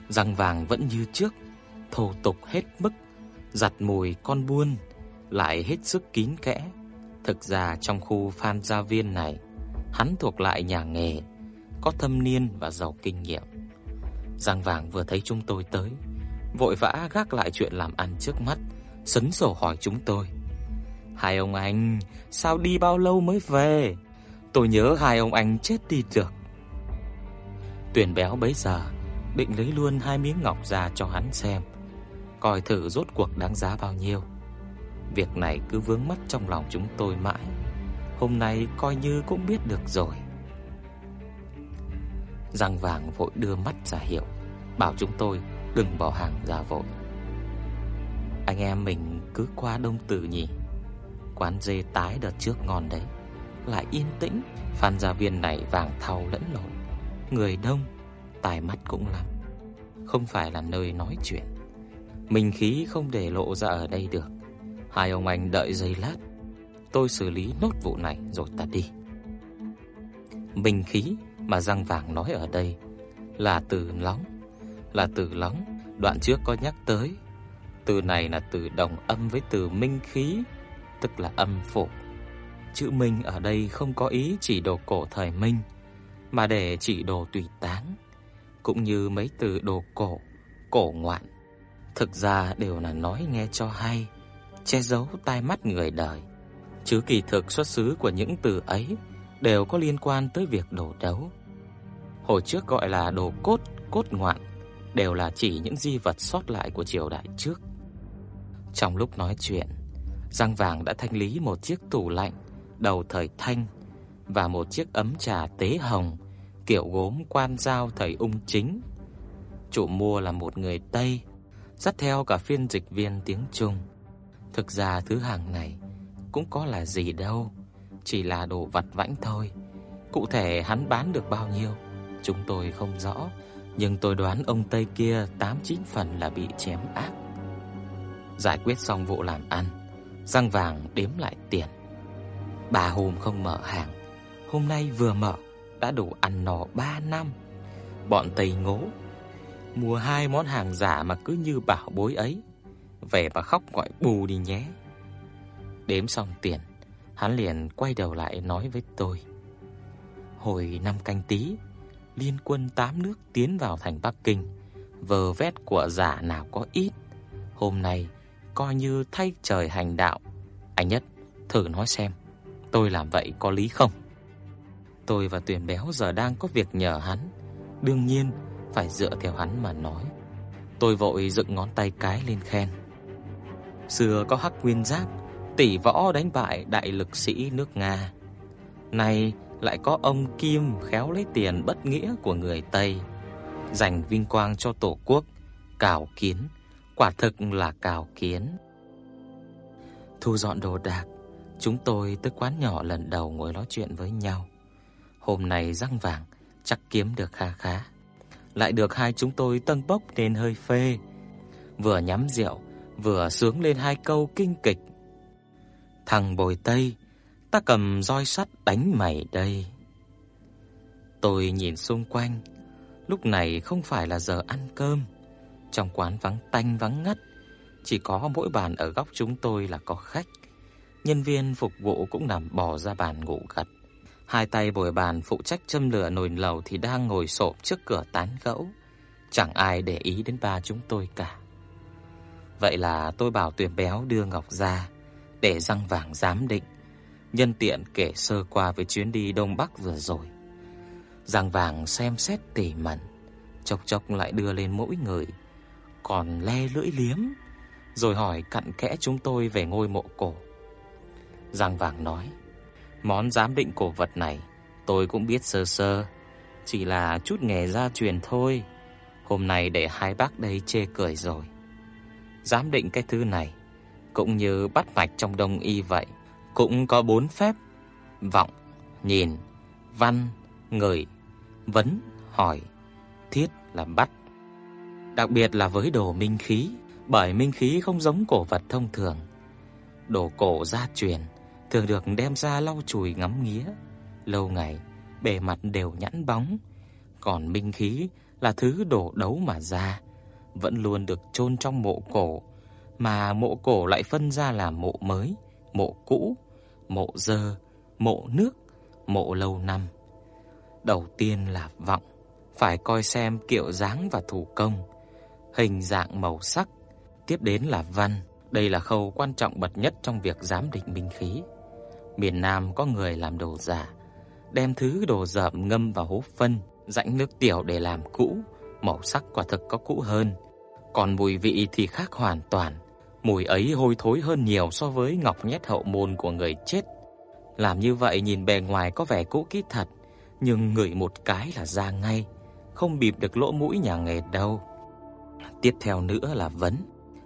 Speaker 1: Răng vàng vẫn như trước, thô tục hết mức, giặt mùi con buôn, lại hết sức kín kẽ. Thực ra trong khu Phan Gia Viên này, hắn thuộc lại nhà nghề, có thâm niên và giàu kinh nghiệm. Giang Vàng vừa thấy chúng tôi tới, vội vã gác lại chuyện làm ăn trước mắt, sấn sổ hỏi chúng tôi. Hai ông anh, sao đi bao lâu mới về? Tôi nhớ hai ông anh chết đi được. Tuyển béo bấy giờ định lấy luôn hai miếng ngọc ra cho hắn xem, coi thử rốt cuộc đáng giá bao nhiêu. Việc này cứ vướng mắc trong lòng chúng tôi mãi. Hôm nay coi như cũng biết được rồi. Răng vàng vội đưa mắt ra hiệu, bảo chúng tôi đừng bỏ hàng ra vội. Anh em mình cứ qua Đông Tử nhỉ? Quán dê tái đợt trước ngon đấy. Lại yên tĩnh, Phan gia viên này vàng thau lẫn lộn, người đông, tài mắt cũng lắm. Không phải là nơi nói chuyện. Mình khí không để lộ ra ở đây được. Hai ông anh đợi giây lát, tôi xử lý nốt vụ này rồi ta đi. Mình khí mà răng vàng nói ở đây là từ lóng, là từ lóng, đoạn trước có nhắc tới. Từ này là từ đồng âm với từ minh khí, tức là âm phụ. Chữ minh ở đây không có ý chỉ đồ cổ thời Minh, mà để chỉ đồ tùy táng, cũng như mấy từ đồ cổ, cổ ngoạn. Thực ra đều là nói nghe cho hay, che giấu tai mắt người đời. Chứ kỳ thực xuất xứ của những từ ấy đều có liên quan tới việc đổ đấu. Hồi trước gọi là đồ cốt, cốt ngoạn, đều là chỉ những di vật sót lại của triều đại trước. Trong lúc nói chuyện, Giang Vàng đã thanh lý một chiếc tủ lạnh đầu thời Thanh và một chiếc ấm trà tế hồng kiểu gốm quan giao thời ung chính. Chủ mua là một người Tây, dắt theo cả phiên dịch viên tiếng Trung. Thực ra thứ hàng này cũng có là gì đâu, chỉ là đồ vặt vãnh thôi. Cụ thể hắn bán được bao nhiêu, chúng tôi không rõ, nhưng tôi đoán ông Tây kia 8 9 phần là bị chém ác. Giải quyết xong vụ làm ăn, răng vàng đếm lại tiền. Bà hôm không mở hàng, hôm nay vừa mở đã đủ ăn no 3 năm. Bọn Tây ngố, mua hai món hàng giả mà cứ như bảo bối ấy, về mà khóc gọi bù đi nhé. Đếm xong tiền, hắn liền quay đầu lại nói với tôi. Hồi năm canh tí, liên quân tám nước tiến vào thành Bắc Kinh, vờ vét của giả nào có ít. Hôm nay coi như thay trời hành đạo. Anh nhất thử nói xem, tôi làm vậy có lý không? Tôi và Tuyền Béo giờ đang có việc nhờ hắn, đương nhiên phải dựa theo hắn mà nói. Tôi vội dựng ngón tay cái lên khen. Xưa có Hắc Nguyên Giáp, tỷ võ đánh bại đại lực sĩ nước Nga. Nay lại có ông Kim khéo lấy tiền bất nghĩa của người Tây, giành vinh quang cho tổ quốc, cào kiến, quả thực là cào kiến. Thu dọn đồ đạc, chúng tôi tới quán nhỏ lần đầu ngồi nói chuyện với nhau. Hôm nay răng vàng chắc kiếm được kha khá. Lại được hai chúng tôi tân bốc nên hơi phê. Vừa nhắm rượu, vừa sướng lên hai câu kinh kịch. Thằng bồi tây, ta cầm roi sắt đánh mày đây. Tôi nhìn xung quanh, lúc này không phải là giờ ăn cơm. Trong quán vắng tanh vắng ngắt, chỉ có mỗi bàn ở góc chúng tôi là có khách. Nhân viên phục vụ cũng nằm bò ra bàn ngủ gật. Hai tay bồi bàn phụ trách châm lửa nồi lẩu thì đang ngồi xổm trước cửa tán gẫu. Chẳng ai để ý đến ba chúng tôi cả. Vậy là tôi bảo Tuyền Béo đưa Ngọc ra để răng vàng giám định, nhân tiện kể sơ qua về chuyến đi Đông Bắc vừa rồi. giang vàng xem xét tỉ mẩn, chốc chốc lại đưa lên mỗi người, còn le lưỡi liếm, rồi hỏi cặn kẽ chúng tôi về ngôi mộ cổ. Giang Vàng nói: "Món giám định cổ vật này tôi cũng biết sơ sơ, chỉ là chút nghề gia truyền thôi. Hôm nay để hai bác đây chê cười rồi. Giám định cái thứ này cũng như bắt mạch trong đông y vậy, cũng có bốn phép: vọng, nhìn, văn, ngửi, vấn, hỏi, thiết là bắt. Đặc biệt là với đồ minh khí, bởi minh khí không giống cổ vật thông thường. Đồ cổ gia truyền thường được đem ra lau chùi ngắm nghía, lâu ngày bề mặt đều nhẵn bóng, còn minh khí là thứ đổ đấu mà ra, vẫn luôn được chôn trong mộ cổ, mà mộ cổ lại phân ra làm mộ mới, mộ cũ, mộ dơ, mộ nước, mộ lâu năm. Đầu tiên là vọng, phải coi xem kiểu dáng và thủ công, hình dạng màu sắc, tiếp đến là văn, đây là khâu quan trọng bậc nhất trong việc giám định binh khí. Miền Nam có người làm đồ giả, đem thứ đồ dởm ngâm vào hố phân, rãnh nước tiểu để làm cũ, màu sắc quả thực có cũ hơn, còn mùi vị thì khác hoàn toàn. Mùi ấy hôi thối hơn nhiều so với ngọc nhét hậu môn của người chết. Làm như vậy nhìn bề ngoài có vẻ cũ kỹ thật, nhưng ngửi một cái là ra ngay, không bịp được lỗ mũi nhà nghề đâu. Tiếp theo nữa là vấn,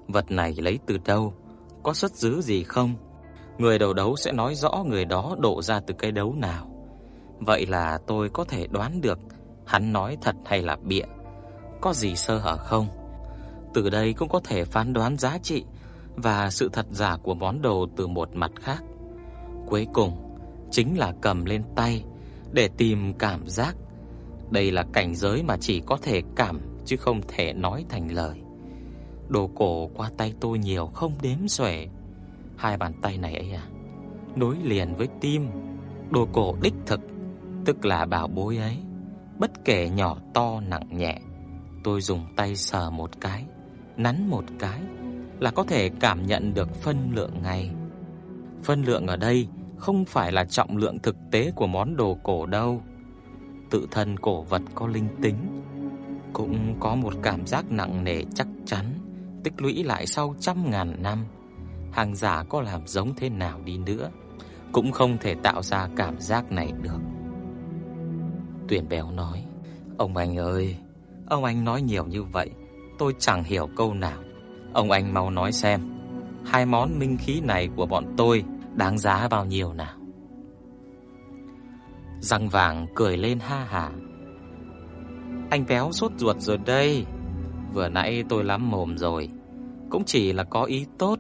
Speaker 1: vật này lấy từ đâu, có xuất xứ gì không? Người đầu đấu sẽ nói rõ người đó độ ra từ cái đấu nào. Vậy là tôi có thể đoán được hắn nói thật hay là bịa, có gì sơ hở không? Từ đây cũng có thể phán đoán giá trị và sự thật giả của món đồ từ một mặt khác. Cuối cùng chính là cầm lên tay để tìm cảm giác. Đây là cảnh giới mà chỉ có thể cảm chứ không thể nói thành lời. Đồ cổ qua tay tôi nhiều không đếm xuể. Hai bàn tay này ấy à, nối liền với tim, đồ cổ đích thực, tức là bảo bối ấy, bất kể nhỏ to nặng nhẹ, tôi dùng tay sờ một cái, nắn một cái là có thể cảm nhận được phân lượng ngay. Phân lượng ở đây không phải là trọng lượng thực tế của món đồ cổ đâu. Tự thân cổ vật có linh tính, cũng có một cảm giác nặng nề chắc chắn, tích lũy lại sau trăm ngàn năm. Hàng giả có làm giống thế nào đi nữa, cũng không thể tạo ra cảm giác này được. Tuyển béo nói, ông anh ơi, ông anh nói nhiều như vậy, tôi chẳng hiểu câu nào. Ông anh mau nói xem, hai món minh khí này của bọn tôi đáng giá bao nhiêu nào? Răng vàng cười lên ha hả. Anh béo sốt ruột rồi đây. Vừa nãy tôi lắm mồm rồi, cũng chỉ là có ý tốt,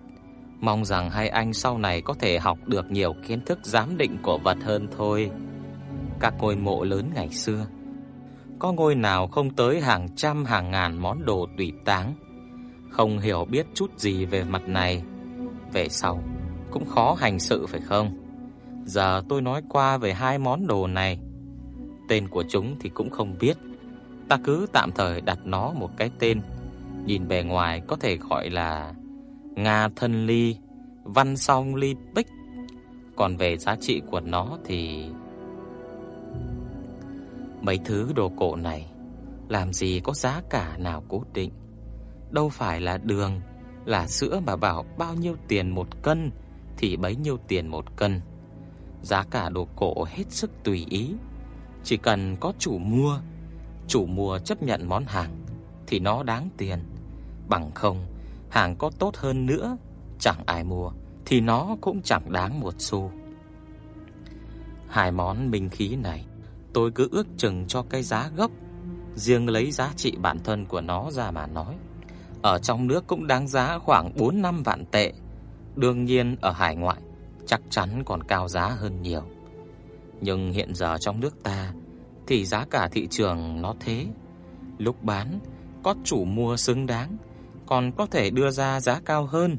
Speaker 1: mong rằng hai anh sau này có thể học được nhiều kiến thức giám định cổ vật hơn thôi. Các ngôi mộ lớn ngày xưa, có ngôi nào không tới hàng trăm hàng ngàn món đồ tùy táng không hiểu biết chút gì về mặt này, về sau cũng khó hành sự phải không? Giờ tôi nói qua về hai món đồ này, tên của chúng thì cũng không biết. Ta cứ tạm thời đặt nó một cái tên, nhìn bề ngoài có thể gọi là Nga thân ly, văn song ly bích. Còn về giá trị của nó thì Mấy thứ đồ cổ này làm gì có giá cả nào cố định. Đâu phải là đường, là sữa mà bảo bao nhiêu tiền một cân thì bấy nhiêu tiền một cân. Giá cả đồ cổ hết sức tùy ý, chỉ cần có chủ mua, chủ mua chấp nhận món hàng thì nó đáng tiền. Bằng không, hàng có tốt hơn nữa, chẳng ai mua thì nó cũng chẳng đáng một xu. Hai món minh khí này, tôi cứ ước chừng cho cái giá gốc, riêng lấy giá trị bản thân của nó ra mà nói. Ở trong nước cũng đáng giá khoảng 4 năm vạn tệ. Đương nhiên ở hải ngoại chắc chắn còn cao giá hơn nhiều. Nhưng hiện giờ trong nước ta thì giá cả thị trường nó thế. Lúc bán có chủ mua xứng đáng, còn có thể đưa ra giá cao hơn.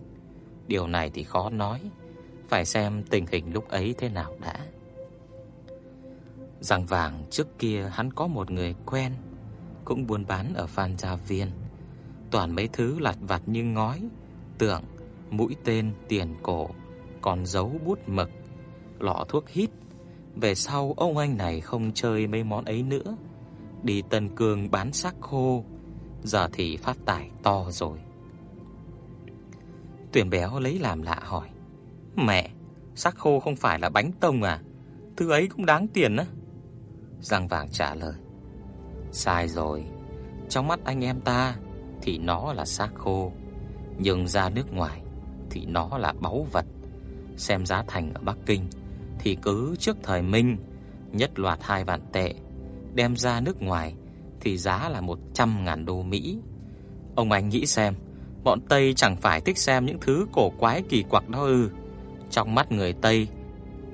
Speaker 1: Điều này thì khó nói, phải xem tình hình lúc ấy thế nào đã. Giang vàng trước kia hắn có một người quen cũng buôn bán ở Phan Gia Viên. Toàn mấy thứ lặt vặt như ngói, tượng, mũi tên, tiền cổ, còn dấu bút mực, lọ thuốc hít. Về sau ông anh này không chơi mấy món ấy nữa, đi Tân Cương bán xác khô, giờ thì phát tài to rồi. Tuyển béo lấy làm lạ hỏi: "Mẹ, xác khô không phải là bánh tông à? Thứ ấy cũng đáng tiền á?" Giang vàng trả lời: "Sai rồi, trong mắt anh em ta thì nó là xác khô, nhưng ra nước ngoài thì nó là báu vật. Xem giá thành ở Bắc Kinh thì cứ trước thời Minh nhất loạt hai vạn tệ, đem ra nước ngoài thì giá là 100 ngàn đô Mỹ. Ông anh nghĩ xem, bọn Tây chẳng phải thích xem những thứ cổ quái kỳ quặc đó ư? Trong mắt người Tây,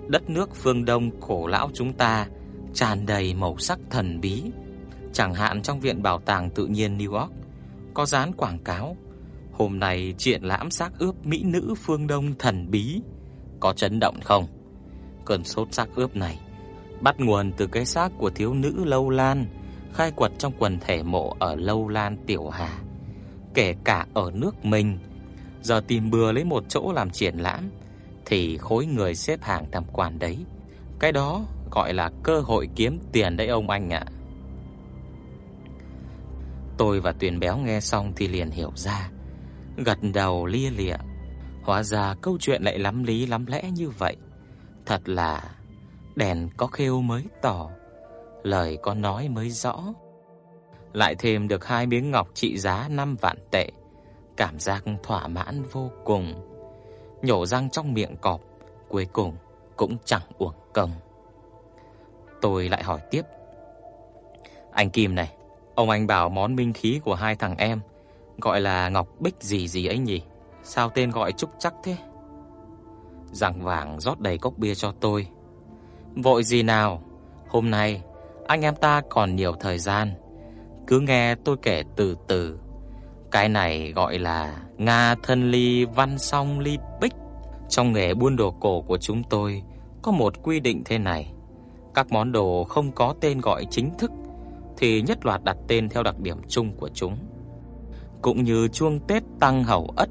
Speaker 1: đất nước phương Đông cổ lão chúng ta tràn đầy màu sắc thần bí. Chẳng hạn trong viện bảo tàng tự nhiên New York có dán quảng cáo Hôm nay triển lãm xác ướp mỹ nữ phương Đông thần bí có chấn động không? Cơn sốt xác ướp này bắt nguồn từ cái xác của thiếu nữ Lâu Lan khai quật trong quần thể mộ ở Lâu Lan Tiểu Hà. Kể cả ở nước mình, giờ tìm bừa lấy một chỗ làm triển lãm thì khối người xếp hàng tham quan đấy. Cái đó gọi là cơ hội kiếm tiền đấy ông anh ạ. Tôi và Tuyền Béo nghe xong thì liền hiểu ra, gật đầu lia lịa. Hóa ra câu chuyện lại lắm lý lắm lẽ như vậy. Thật là đèn có khêu mới tỏ, lời có nói mới rõ. Lại thêm được hai miếng ngọc trị giá 5 vạn tệ, cảm giác thỏa mãn vô cùng. Nhổ răng trong miệng cọp, cuối cùng cũng chẳng uổng công. Tôi lại hỏi tiếp. Anh Kim này, ông anh bảo món minh khí của hai thằng em gọi là ngọc bích gì gì ấy nhỉ? Sao tên gọi trúc chắc thế? Giang vàng rót đầy cốc bia cho tôi. Vội gì nào, hôm nay anh em ta còn nhiều thời gian. Cứ nghe tôi kể từ từ. Cái này gọi là Nga thân ly văn song ly bích. Trong nghề buôn đồ cổ của chúng tôi có một quy định thế này. Các món đồ không có tên gọi chính thức thì nhất loạt đặt tên theo đặc điểm chung của chúng. Cũng như chuông Tết tăng hầu ất,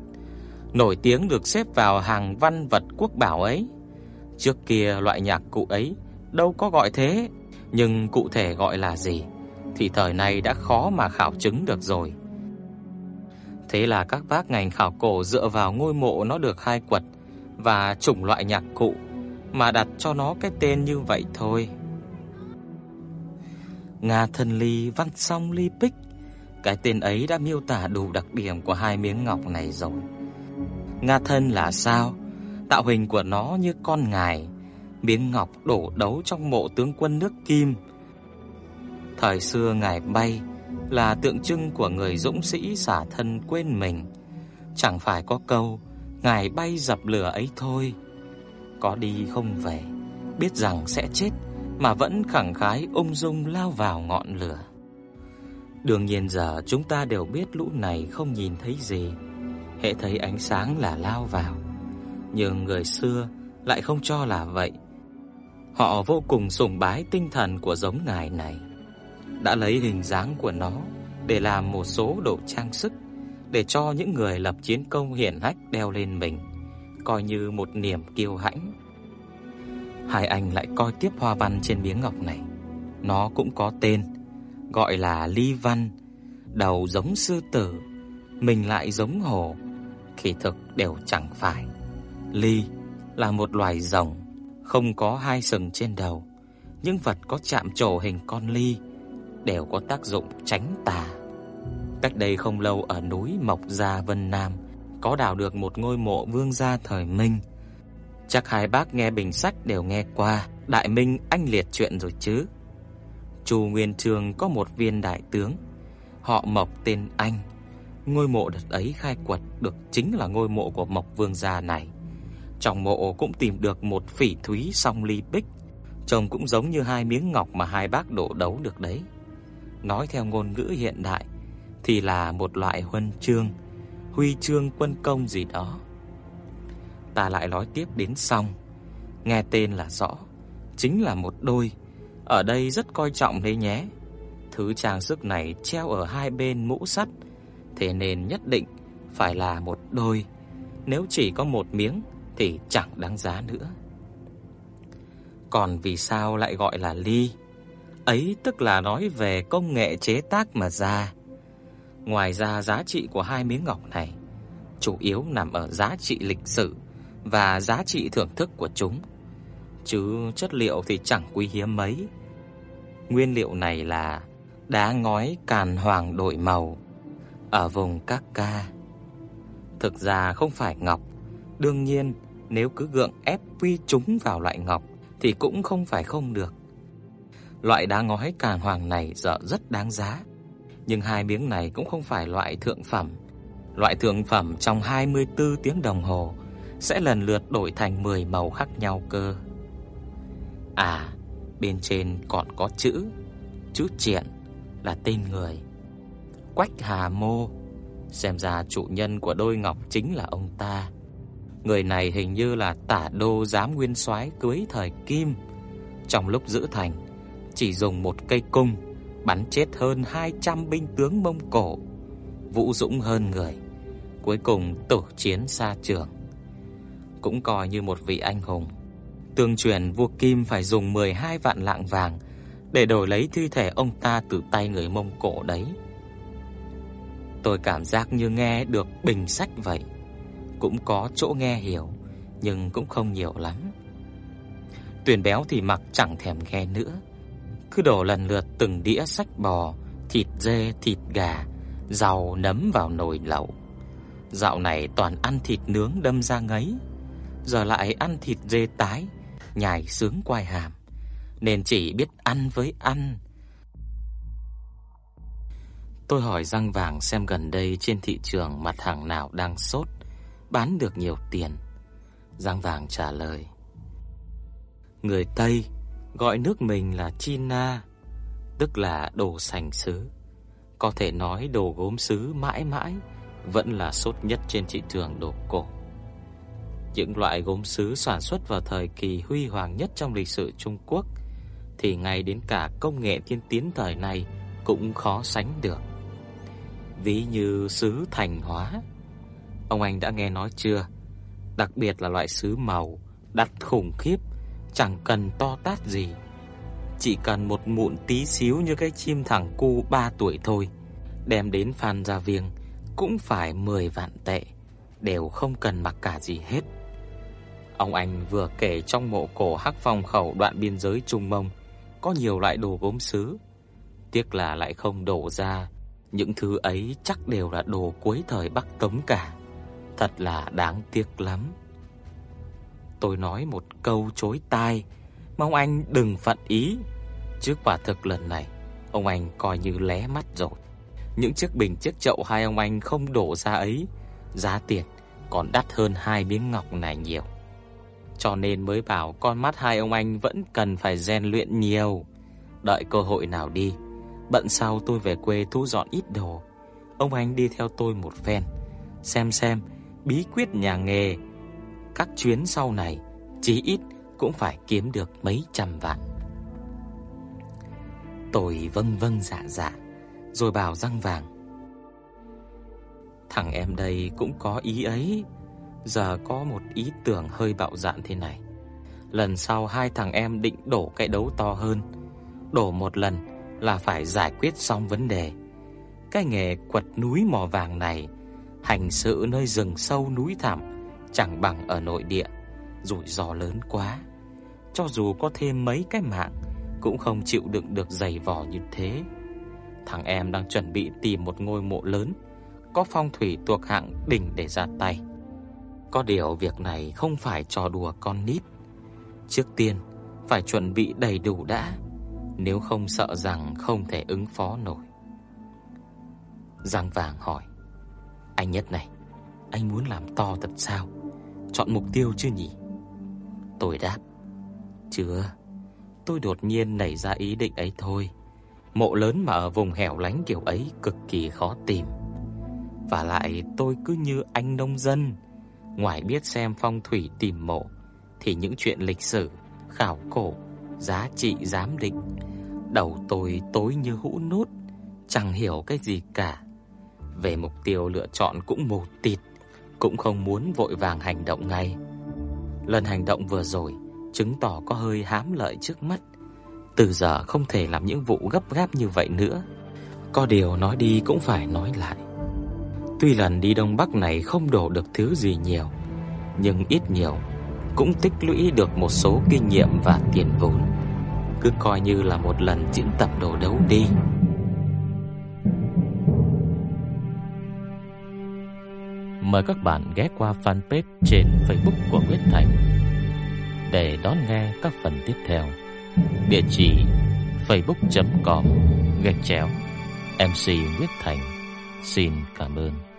Speaker 1: nổi tiếng được xếp vào hàng văn vật quốc bảo ấy. Trước kia loại nhạc cụ ấy đâu có gọi thế, nhưng cụ thể gọi là gì thì thời nay đã khó mà khảo chứng được rồi. Thế là các bác ngành khảo cổ dựa vào ngôi mộ nó được khai quật và chủng loại nhạc cụ mà đặt cho nó cái tên như vậy thôi. Nga thần ly văn song ly bích Cái tên ấy đã miêu tả đủ đặc điểm của hai miếng ngọc này rồi. Nga thân là sao? Tạo hình của nó như con ngài. Miếng ngọc đổ đấu trong mộ tướng quân nước Kim. Thời xưa ngài bay Là tượng trưng của người dũng sĩ xả thân quên mình. Chẳng phải có câu, Ngài bay dập lửa ấy thôi. Có đi không về, Biết rằng sẽ chết mà vẫn khẳng khái ung dung lao vào ngọn lửa. Đương nhiên giờ chúng ta đều biết lũ này không nhìn thấy gì, hệ thấy ánh sáng là lao vào. Nhưng người xưa lại không cho là vậy. Họ vô cùng sùng bái tinh thần của giống ngài này, đã lấy hình dáng của nó để làm một số đồ trang sức để cho những người lập chiến công hiển hách đeo lên mình, coi như một niềm kiêu hãnh Hai anh lại coi tiếp hoa văn trên miếng ngọc này. Nó cũng có tên, gọi là Ly Văn, đầu giống sư tử, mình lại giống hổ, kỳ thực đều chẳng phải. Ly là một loài rồng, không có hai sừng trên đầu. Những vật có chạm trổ hình con ly đều có tác dụng tránh tà. Cách đây không lâu ở núi Mộc Gia Vân Nam có đào được một ngôi mộ vương gia thời Minh. Chắc hai bác nghe bình sách đều nghe qua Đại Minh anh liệt chuyện rồi chứ. Chu Nguyên Trường có một viên đại tướng, họ Mộc tên Anh. Ngôi mộ đợt ấy khai quật được chính là ngôi mộ của Mộc Vương gia này. Trong mộ cũng tìm được một phỉ thúy song ly bích, trông cũng giống như hai miếng ngọc mà hai bác đổ đấu được đấy. Nói theo ngôn ngữ hiện đại thì là một loại huân chương, huy chương quân công gì đó. Ta lại nói tiếp đến xong, nghe tên là rõ, chính là một đôi. Ở đây rất coi trọng đấy nhé. Thứ trang sức này treo ở hai bên mũ sắt, thế nên nhất định phải là một đôi. Nếu chỉ có một miếng thì chẳng đáng giá nữa. Còn vì sao lại gọi là ly? Ấy tức là nói về công nghệ chế tác mà ra. Ngoài ra giá trị của hai miếng ngọc này chủ yếu nằm ở giá trị lịch sử và giá trị thưởng thức của chúng, chứ chất liệu thì chẳng quý hiếm mấy. Nguyên liệu này là đá ngói càn hoàng đổi màu ở vùng Các Ca. Thực ra không phải ngọc, đương nhiên nếu cứ gượng ép quy chúng vào loại ngọc thì cũng không phải không được. Loại đá ngói càn hoàng này giờ rất đáng giá, nhưng hai miếng này cũng không phải loại thượng phẩm. Loại thượng phẩm trong 24 tiếng đồng hồ sẽ lần lượt đổi thành 10 màu khác nhau cơ. À, bên trên còn có chữ, chữ triện là tên người. Quách Hà Mô, xem ra chủ nhân của đôi ngọc chính là ông ta. Người này hình như là tả đô giám nguyên soái cưới thời Kim. Trong lúc giữ thành, chỉ dùng một cây cung bắn chết hơn 200 binh tướng Mông Cổ, vũ dũng hơn người. Cuối cùng tổ chiến xa trường, cũng coi như một vị anh hùng. Tương truyền vua Kim phải dùng 12 vạn lạng vàng để đổi lấy thi thể ông ta từ tay người Mông Cổ đấy. Tôi cảm giác như nghe được bình sách vậy cũng có chỗ nghe hiểu, nhưng cũng không nhiều lắm. Tuyền béo thì mặc chẳng thèm nghe nữa, cứ đổ lần lượt từng đĩa sách bò, thịt dê, thịt gà, rau nấm vào nồi lẩu. Dạo này toàn ăn thịt nướng đâm ra ngấy, giờ lại ăn thịt dê tái, nhai sướng quai hàm, nên chỉ biết ăn với ăn. Tôi hỏi răng vàng xem gần đây trên thị trường mặt hàng nào đang sốt bán được nhiều tiền. Giang vàng trả lời. Người Tây gọi nước mình là China, tức là đồ sành sứ. Có thể nói đồ gốm sứ mãi mãi vẫn là sốt nhất trên thị trường đồ cổ. Những loại gốm sứ sản xuất vào thời kỳ huy hoàng nhất trong lịch sử Trung Quốc thì ngay đến cả công nghệ tiên tiến thời này cũng khó sánh được. Ví như sứ thành hóa Ông anh đã nghe nói chưa? Đặc biệt là loại sứ màu đắt khủng khiếp, chẳng cần to tát gì. Chỉ cần một mụn tí xíu như cái chim thẳng cu 3 tuổi thôi, đem đến Phan Gia Viêng cũng phải 10 vạn tệ, đều không cần mặc cả gì hết. Ông anh vừa kể trong mộ cổ Hắc Phong khẩu đoạn biên giới Trung Mông có nhiều loại đồ gốm sứ, tiếc là lại không đổ ra, những thứ ấy chắc đều là đồ cuối thời Bắc Tống cả. Thật là đáng tiếc lắm. Tôi nói một câu chối tai, mong anh đừng phận ý. Trước quả thực lần này, ông anh coi như lé mắt rồi. Những chiếc bình chiếc chậu hai ông anh không đổ ra ấy, giá tiền còn đắt hơn hai miếng ngọc này nhiều. Cho nên mới bảo con mắt hai ông anh vẫn cần phải rèn luyện nhiều. Đợi cơ hội nào đi, bận sau tôi về quê thu dọn ít đồ. Ông anh đi theo tôi một phen, xem xem bí quyết nhà nghề. Các chuyến sau này chí ít cũng phải kiếm được mấy trăm vạn. Tôi vâng vâng dạ dạ, rồi bảo răng vàng. Thằng em đây cũng có ý ấy, giờ có một ý tưởng hơi bạo dạn thế này. Lần sau hai thằng em định đổ cái đấu to hơn, đổ một lần là phải giải quyết xong vấn đề. Cái nghề quật núi mò vàng này, hành sự nơi rừng sâu núi thẳm chẳng bằng ở nội địa, rủi ro lớn quá. Cho dù có thêm mấy cái mạng cũng không chịu đựng được dày vò như thế. Thằng em đang chuẩn bị tìm một ngôi mộ lớn có phong thủy thuộc hạng đỉnh để ra tay. Có điều việc này không phải trò đùa con nít. Trước tiên phải chuẩn bị đầy đủ đã, nếu không sợ rằng không thể ứng phó nổi. Giang Vàng hỏi: "Anh Nhất này, anh muốn làm to thật sao? Chọn mục tiêu chưa nhỉ?" Tôi đáp: "Chưa. Tôi đột nhiên nảy ra ý định ấy thôi. Mộ lớn mà ở vùng hẻo lánh kiểu ấy cực kỳ khó tìm. Và lại tôi cứ như anh nông dân, ngoài biết xem phong thủy tìm mộ thì những chuyện lịch sử, khảo cổ, giá trị giám định, đầu tôi tối như hũ nút, chẳng hiểu cái gì cả. Về mục tiêu lựa chọn cũng mù tịt, cũng không muốn vội vàng hành động ngay. Lần hành động vừa rồi chứng tỏ có hơi hám lợi trước mắt. Từ giờ không thể làm những vụ gấp gáp như vậy nữa. Có điều nói đi cũng phải nói lại. Tuy lần đi Đông Bắc này không đổ được thứ gì nhiều, nhưng ít nhiều cũng tích lũy được một số kinh nghiệm và tiền vốn. Cứ coi như là một lần diễn tập đồ đấu đi. Mời các bạn ghé qua fanpage trên Facebook của Nguyễn Thành để đón nghe các phần tiếp theo. Địa chỉ facebook.com gạch chéo MC Nguyễn Thành. Xin cảm ơn.